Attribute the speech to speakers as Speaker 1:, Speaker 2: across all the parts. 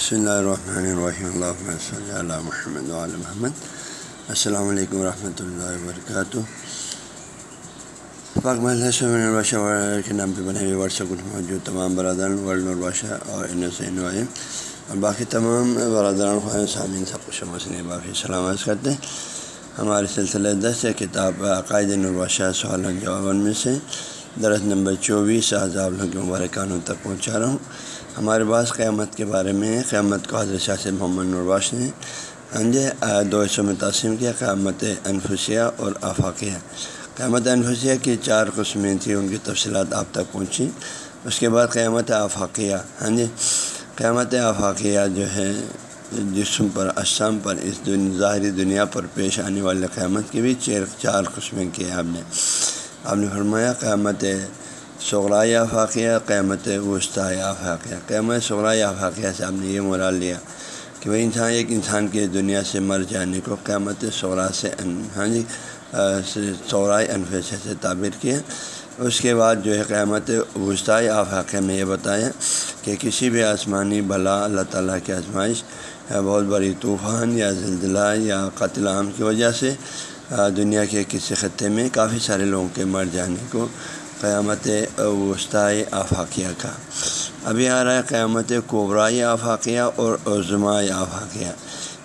Speaker 1: بسم اللہ الرحمن الرحیم اللہ صلی اللہ محمد علیہ محمد السلام علیکم ورحمۃ اللہ وبرکاتہ پاک محلہ کے نام پہ بنے ہوئے واٹس گروپ موجود تمام برادران ورلڈ الباشہ اور ان سے اور باقی تمام برادران خواہن سامعین سب کچھ مسئلے باقی سلامت کرتے ہیں ہمارے سلسلہ دس کتاب عقائد الباشہ سوال جواب میں سے درخت نمبر چوبیس آزاد کے مبارکانوں تک پہنچا رہا ہوں ہمارے پاس قیامت کے بارے میں قیامت کو حضرت شاہ سے محمد نرواش نے ہاں جی دو حصوں میں تقسیم کیا، قیامت انفسیہ اور آفاقیہ۔ قیامت انفسیہ کی چار قسمیں تھیں، ان کی تفصیلات آپ تک پہنچی اس کے بعد قیامت آفاقیہ۔ ہاں جی قیامت آفاقیہ جو ہے، جسم پر اسام پر، اس دن، ظاہری دنیا پر پیش آنے والے قیامت کی بھی چیر چار قسمیں کی آپ نے۔ آپ نے فرمایا قیامت سغرائے آفاقیہ، قیامت وسطی آفاقیہ۔ قیامت سغرائے آفاقیہ سے آپ نے یہ مرال لیا کہ وہ انسان، ایک انسان کے دنیا سے مر جانے کو قیامت سغرا سے ہاں جی سغرائے انفیسے سے تعبیر کیا۔ اس کے بعد جو ہے قیامت وسطی آفاقیہ میں یہ بتایا کہ کسی بھی آسمانی بلا، اللہ تعالیٰ کی آزمائش یا بہت بڑی طوفان یا زلزلہ یا قتل عام کی وجہ سے دنیا کے کسی خطے میں کافی سارے لوگوں کے مر جانے کو قیامت وسطی آفاقیہ کا۔ ابھی آ رہا ہے قیامت کوبرائی آفاقیہ اور عظمائے آفاقیہ۔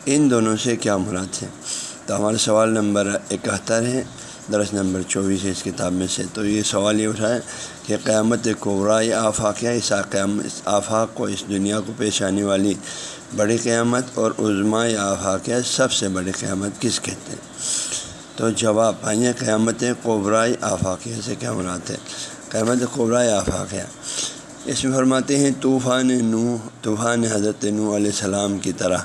Speaker 1: ان دونوں سے کیا مراد ہے؟ تو ہمارا سوال نمبر اکہتر ہے، درس نمبر چوبیس ہے اس کتاب میں سے۔ تو یہ سوال یہ اٹھا ہے کہ قیامت کوبرائی آفاقیہ اس اس آفاق کو، اس دنیا کو پیش آنے والی بڑی قیامت اور عظمائے آفاقیہ سب سے بڑی قیامت کس کہتے ہیں تو جواب آئیے قیامت قبرائی آفاقیہ سے کیا مراد ہے؟ قیامت قبرائے آفاقیہ۔ اس میں فرماتے ہیں طوفان نو طوفان حضرت نو علیہ السلام کی طرح،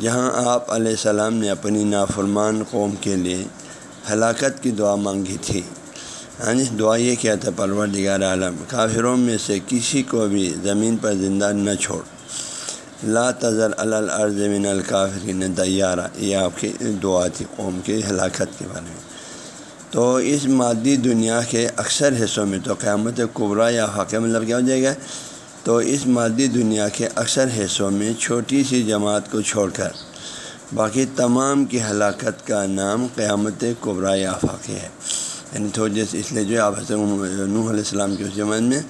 Speaker 1: جہاں آپ علیہ السلام نے اپنی نافرمان قوم کے لیے ہلاکت کی دعا مانگی تھی۔ ہاں جی دعا یہ کیا تھا پرور دگار عالم، کافروں میں سے کسی کو بھی زمین پر زندہ نہ چھوڑ۔ لا تذر الارض من الکافرین دیارہ یہ آپ کی دعا تھی قوم کی ہلاکت کے بارے میں۔ تو اس مادی دنیا کے اکثر حصوں میں تو قیامت قبرا یا حاکم مطلب کیا ہو جائے گا۔ تو اس مادی دنیا کے اکثر حصوں میں چھوٹی سی جماعت کو چھوڑ کر باقی تمام کی ہلاکت کا نام قیامت قبرا یا فاقی ہے۔ یعنی تو جیسے اس لیے جو آپ نوح علیہ السلام کی اس جماعت میں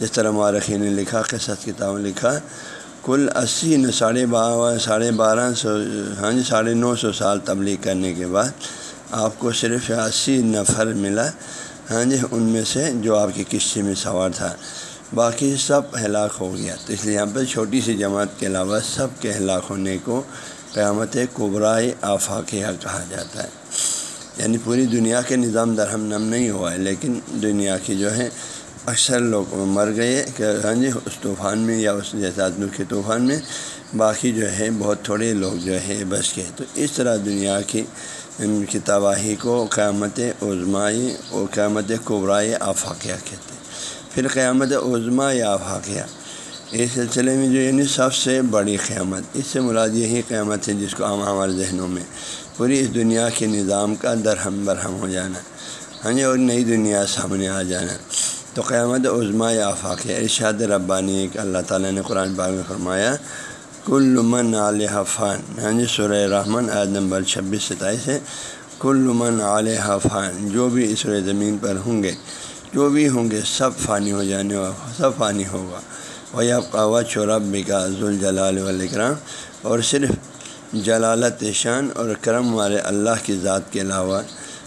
Speaker 1: جس طرح مارخی نے لکھا، قصص کتاب لکھا کل اسی ساڑھے بارہ ساڑھے بارہ سو ہاں جی ساڑھے نو سو سال تبلیغ کرنے کے بعد آپ کو صرف اسی نفر ملا ہاں جی ان میں سے جو آپ کی کشتی میں سوار تھا۔ باقی سب ہلاک ہو گیا۔ تو اس لیے یہاں پہ چھوٹی سی جماعت کے علاوہ سب کے ہلاک ہونے کو قیامت قبرائے آفاقیہ کہا جاتا ہے۔ یعنی پوری دنیا کے نظام درہم نم نہیں ہوا ہے، لیکن دنیا کی جو ہے اکثر لوگ مر گئے کہ ہاں جی اس طوفان میں یا اس جیسے آدمی کے طوفان میں۔ باقی جو ہے، بہت تھوڑے لوگ جو ہے بچ گئے۔ تو اس طرح دنیا کی کی تباہی کو قیامت عظمائی اور قیامت قبرائے آفاقیہ کہتے ہیں۔ پھر قیامت عظما یا آفاقیہ اس سلسلے میں جو یعنی سب سے بڑی قیامت، اس سے مراد یہی قیامت ہے جس کو عام ہمارے ذہنوں میں پوری اس دنیا کے نظام کا درہم برہم ہو جانا۔ ہاں جی اور نئی دنیا سامنے آ جانا۔ تو قیامت عظما یا آفاق ہے ارشاد ربانی کہ اللہ تعالیٰ نے قرآن پاک میں فرمایا، کل من علیہ فان ہاں جی سورہ رحمن عید نمبر چھبیس ستائیس ہے، کل من علیہ فان، جو بھی اس زمین پر ہوں گے، جو بھی ہوں گے، سب فانی ہو جانے والا سب فانی ہوگا۔ وہ اب قوا چورب کا ذوالجلال والاکرام، اور صرف جلالت شان اور کرم والے اللہ کی ذات کے علاوہ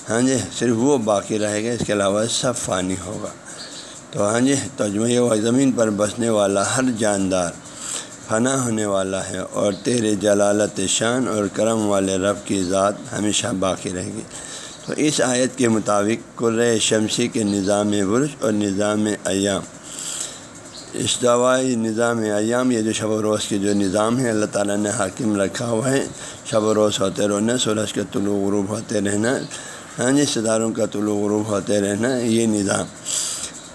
Speaker 1: ہاں جی صرف وہ باقی رہے گا، اس کے علاوہ سب فانی ہوگا۔ تو ہاں جی تجمہ و زمین پر بسنے والا ہر جاندار فنا ہونے والا ہے اور تیرے جلالت شان اور کرم والے رب کی ذات ہمیشہ باقی رہے گی۔ تو اس آیت کے مطابق قر شمسی کے نظام برش اور نظام ایام، اس دوائی نظام ایام یہ جو شب و روز کے جو نظام ہے، اللہ تعالیٰ نے حاکم رکھا ہوا ہے۔ شب و روز ہوتے رہنا سورج کا طلوع غروب ہوتے رہنا ہاں جی ستاروں کا طلوع غروب ہوتے رہنا، یہ نظام۔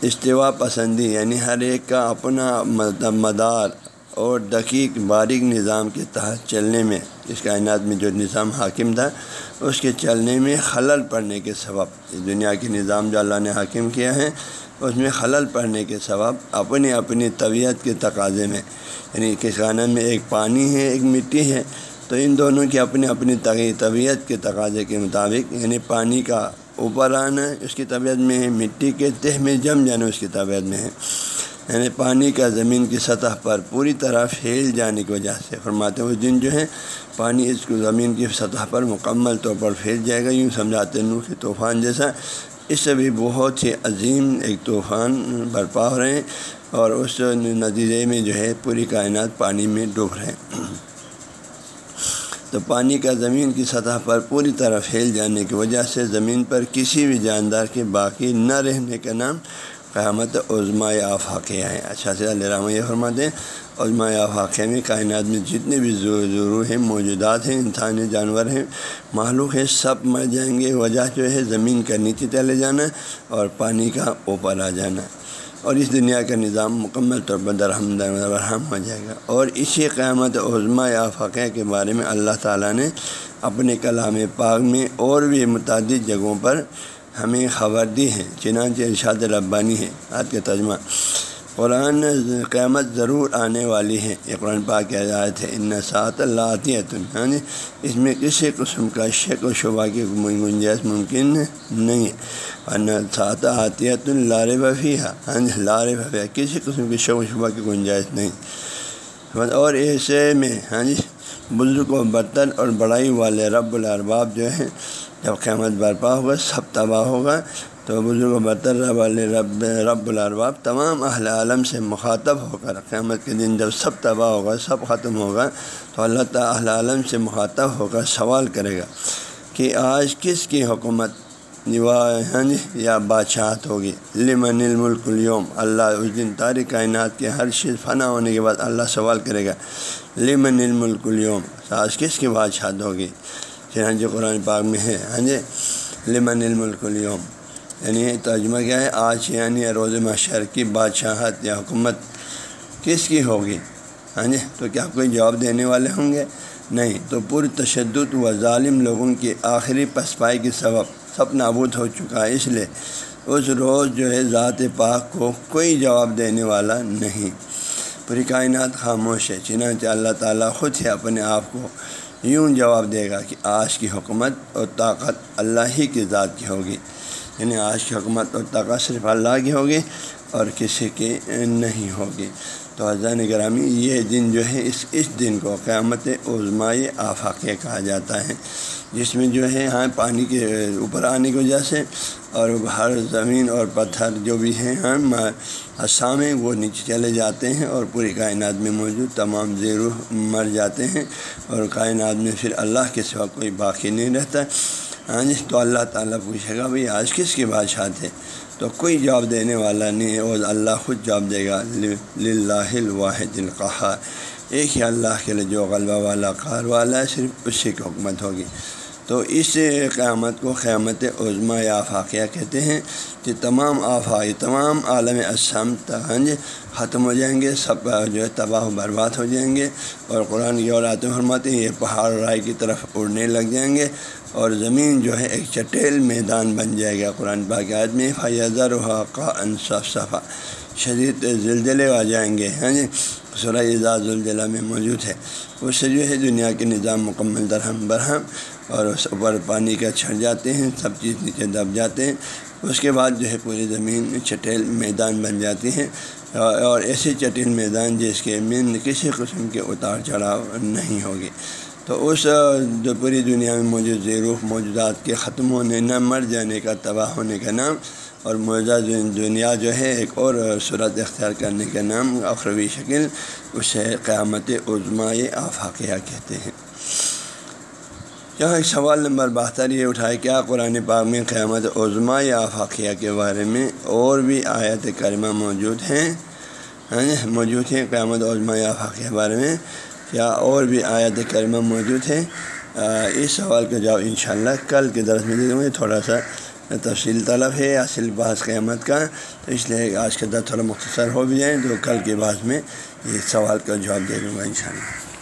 Speaker 1: استوا پسندی یعنی ہر ایک کا اپنا مدار اور دقیق باریک نظام کے تحت چلنے میں، اس کائنات میں جو نظام حاکم تھا، اس کے چلنے میں خلل پڑنے کے سبب دنیا کے نظام جو اللہ نے حاکم کیا ہے، اس میں خلل پڑنے کے سبب اپنی اپنی طبیعت کے تقاضے میں یعنی کس خانہ میں ایک پانی ہے، ایک مٹی ہے، تو ان دونوں کی اپنی اپنی طبیعت کے تقاضے کے مطابق یعنی پانی کا اوپر آنا اس کی طبیعت میں ہے، مٹی کے تہ میں جم جانا اس کی طبیعت میں ہے۔ یعنی پانی کا زمین کی سطح پر پوری طرح پھیل جانے کی وجہ سے فرماتے ہیں اس دن جو ہے، پانی اس کو زمین کی سطح پر مکمل طور پر پھیل جائے گا۔ یوں سمجھاتے ہیں، نوح طوفان جیسا۔ اس سے بھی بہت ہی عظیم ایک طوفان برپا ہو رہے ہیں اور اس نتیجے میں جو ہے، پوری کائنات پانی میں ڈوب رہے ہیں۔ تو پانی کا زمین کی سطح پر پوری طرح پھیل جانے کی وجہ سے زمین پر کسی بھی جاندار کے باقی نہ رہنے کا نام قیامت عظما آفاقیہ ہیں اچھا سے اللہ رحمٰ یہ فرماتے ہیں عظما آفاقیہ میں کائنات میں جتنے بھی ضرور ہیں، موجودات ہیں، انسانی جانور ہیں معلوم ہے سب مر جائیں گے۔ وجہ جو ہے زمین کا نیچے چلے جانا اور پانی کا اوپر آ جانا۔ اور اس دنیا کا نظام مکمل طور پر درہم درہم ہو جائے گا۔ اور اسی قیامت عظمہ یا فقہ کے بارے میں اللہ تعالیٰ نے اپنے کلام پاک میں اور بھی متعدد جگہوں پر ہمیں خبر دی ہے، چنانچہ ارشاد ربانی ہے۔ آج کا ترجمہ۔ قرآن قیامت ضرور آنے والی ہے۔ یہ قرآن پاک کی آیت ہے ان سات اللہ آتی ہاں جی اس میں کسی قسم کا شک و شبہ کی گنجائش ممکن نہیں ہے۔ ورنہ سات آتیت لار بفی ہاں جی لار بفیہ کسی قسم کی شک و شبہ کی گنجائش نہیں۔ اور ایسے میں ہاں جی بزرگ و برتن اور بڑائی والے رب الارباب جو ہیں، جب قیامت برپا ہوگا، سب تباہ ہوگا۔ تو بزرگ و برتر رب رب رب الارباب تمام اہل عالم سے مخاطب ہو کر قیامت کے دن جب سب تباہ ہوگا سب ختم ہوگا تو اللہ تعالیٰ اہل عالم سے مخاطب ہو کر سوال کرے گا کہ آج کس کی حکومت ہاں جی یا بادشاہت ہوگی؟ لمن الملک اليوم؟ اللہ اس دن تاریخ کائنات کے ہر چیز فنا ہونے کے بعد اللہ سوال کرے گا، لمن الملک اليوم؟ آج کس کی بادشاہت ہوگی؟ چنانچہ قرآن پاک میں ہے ہاں جی لمن الملک اليوم؟ یعنی ترجمہ کیا ہے؟ آج یعنی روز مشر کی بادشاہت یا حکومت کس کی ہوگی؟ ہاں جی تو کیا کوئی جواب دینے والے ہوں گے؟ نہیں، تو پر تشدد و ظالم لوگوں کی آخری پسپائی کی سبب سب نابود ہو چکا ہے، اس لیے اس روز جو ہے ذات پاک کو کوئی جواب دینے والا نہیں۔ پوری کائنات خاموش ہے، چنانچہ اللہ تعالیٰ خود ہی اپنے آپ کو یوں جواب دے گا کہ آج کی حکومت اور طاقت اللہ ہی کی ذات کی ہوگی۔ یعنی آج کی حکومت اور طاقت صرف اللہ کی ہوگی اور کسی کی نہیں ہوگی۔ تو حضان گرامی، یہ دن جو ہے، اس اس دن کو قیامت عظمائے آفاقیہ کہا جاتا ہے۔ جس میں جو ہے ہاں پانی کے اوپر آنے کی وجہ سے اور ہر زمین اور پتھر جو بھی ہیں ہاں اسامیں وہ نیچے چلے جاتے ہیں اور پوری کائنات میں موجود تمام زیرو مر جاتے ہیں اور کائنات میں پھر اللہ کے سوا کوئی باقی نہیں رہتا۔ ہاں جی تو اللہ تعالیٰ پوچھے گا، بھائی آج کس کی بادشاہ تھے؟ تو کوئی جواب دینے والا نہیں ہے، اور اللہ خود جواب دے گا لاہ الواحد القحار ایک ہی اللہ کے لیے جو غلبہ والا قار والا ہے، صرف اسی کی حکمت ہوگی۔ تو اس قیامت کو قیامت عظما یا آفاقیہ کہتے ہیں کہ تمام آفاقی، تمام عالم اسام تہنج ختم ہو جائیں گے، سب جو ہے تباہ و برباد ہو جائیں گے اور قرآن کی اور فرماتے ہیں یہ پہاڑ رائے کی طرف اڑنے لگ جائیں گے اور زمین جو ہے ایک چٹیل میدان بن جائے گا۔ قرآن باقاعد میں فیضر کا انصف صفا شدید زلزلے آ جائیں گے ہاں جی؟ سورہ اعزاز الزلہ میں موجود ہے۔ اس سے جو ہے دنیا کے نظام مکمل درہم برہم اور اس اوپر پانی کا چھڑ جاتے ہیں، سب چیز نیچے دب جاتے ہیں۔ اس کے بعد جو ہے پوری زمین چٹیل میدان بن جاتی ہیں۔ اور ایسے چٹیل میدان جس کے میں کسی قسم کے اتار چڑھاؤ نہیں ہوگی۔ تو اس، جو پوری دنیا میں موجود زیروف موجودات کے ختم ہونے نہ مر جانے کا تباہ ہونے کا نام اور موجودہ دنیا جو ہے ایک اور صورت اختیار کرنے کا نام اخروی شکل، اسے قیامت عظمائے آفاقیہ کہتے ہیں۔ یہاں ایک سوال نمبر بہتر یہ اٹھائے کیا قرآن پاک میں قیامت عظما یا آفاقیہ کے بارے میں اور بھی آیت کرمہ موجود ہیں؟ ہاں جی، موجود ہیں قیامت عظما یا آفاقیہ کے بارے میں کیا اور بھی آیت کرمہ موجود ہیں؟ اس سوال کا جواب انشاءاللہ کل کے درس میں دے دوں گے تھوڑا سا تفصیل طلب ہے اصل بعض قیامت کا، تو اس لیے آج کا درد تھوڑا مختصر ہو بھی جائیں، تو کل کے بعد میں یہ سوال کا جواب دے دوں گا انشاءاللہ۔